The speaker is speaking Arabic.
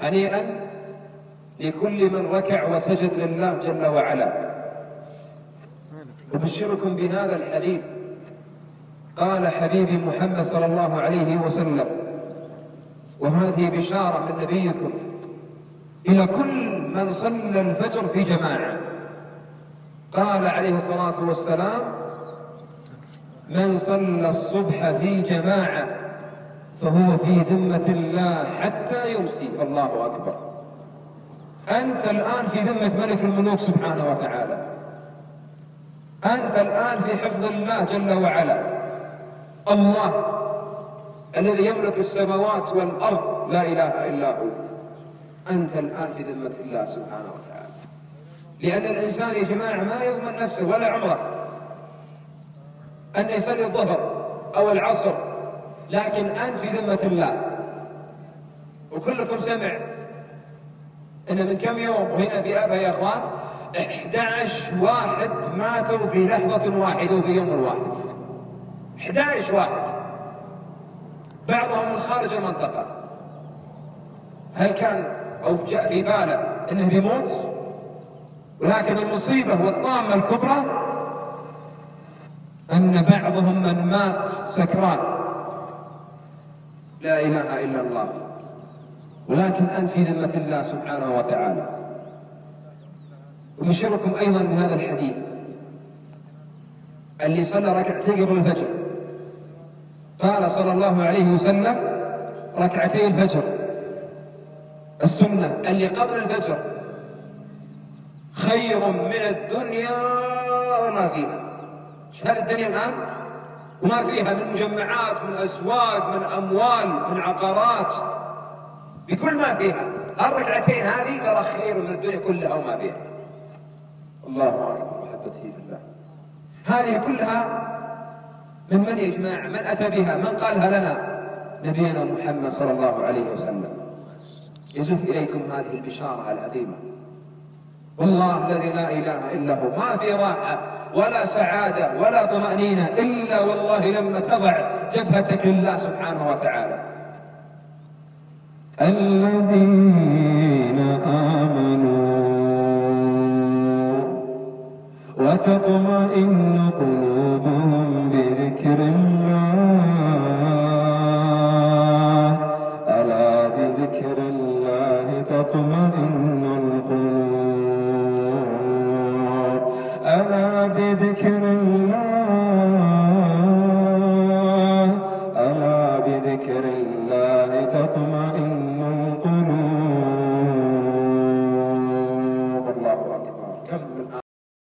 هنيئا لكل من ركع وسجد لله جل وعلا. أبشركم بهذا الحديث. قال حبيبي محمد صلى الله عليه وسلم وهذه بشارة من نبيكم إلى كل من صلى الفجر في جماعة. قال عليه الصلاة والسلام من صلى الصبح في جماعة فهو في ذمة الله حتى يمسي الله أكبر. أنت الآن في ذمة ملك الملوك سبحانه وتعالى. أنت الآن في حفظ الله جل وعلا. الله الذي يملك السماوات والأرض. لا إله إلا هو. أنت الآن في ذمة الله سبحانه وتعالى. لأن الإنسان يا جماعة ما يضمن نفسه ولا عمره. أن يصلي الظهر أو العصر لكن أنت في ذمة الله. وكلكم سمع أن من كم يوم وهنا في أبها يا أخوان 11 واحد ماتوا في لحظة واحدة وفي يوم واحد. 11 واحد. بعضهم من خارج المنطقة. هل كان أو جاء في باله أنه بيموت؟ ولكن المصيبة والطامة الكبرى أن بعضهم من مات سكران. لا إله إلا الله. ولكن أنت في ذمة الله سبحانه وتعالى. أبشركم أيضا بهذا الحديث. اللي صلى ركعتين قبل الفجر. قال صلى الله عليه وسلم ركعتي الفجر. السنة اللي قبل الفجر. خير من الدنيا وما فيها. هذه الدنيا الآن؟ وما فيها من مجمعات من أسواق من أموال من عقارات. بكل ما فيها. الركعتين هذه ترى خير من الدنيا كلها وما فيها. الله أكبر محبته في الله. هذه كلها من من يا جماعة؟ من أتى بها؟ من قالها لنا؟ نبينا محمد صلى الله عليه وسلم. يزف إليكم هذه البشارة العظيمة. والله الذي لا إله إلا هو. ما في راحة ولا سعادة ولا طمأنينة إلا والله لما تضع جبهتك لله سبحانه وتعالى. الذين آمنوا وتطمئن قلوبهم بذكر الله. ألا بذكر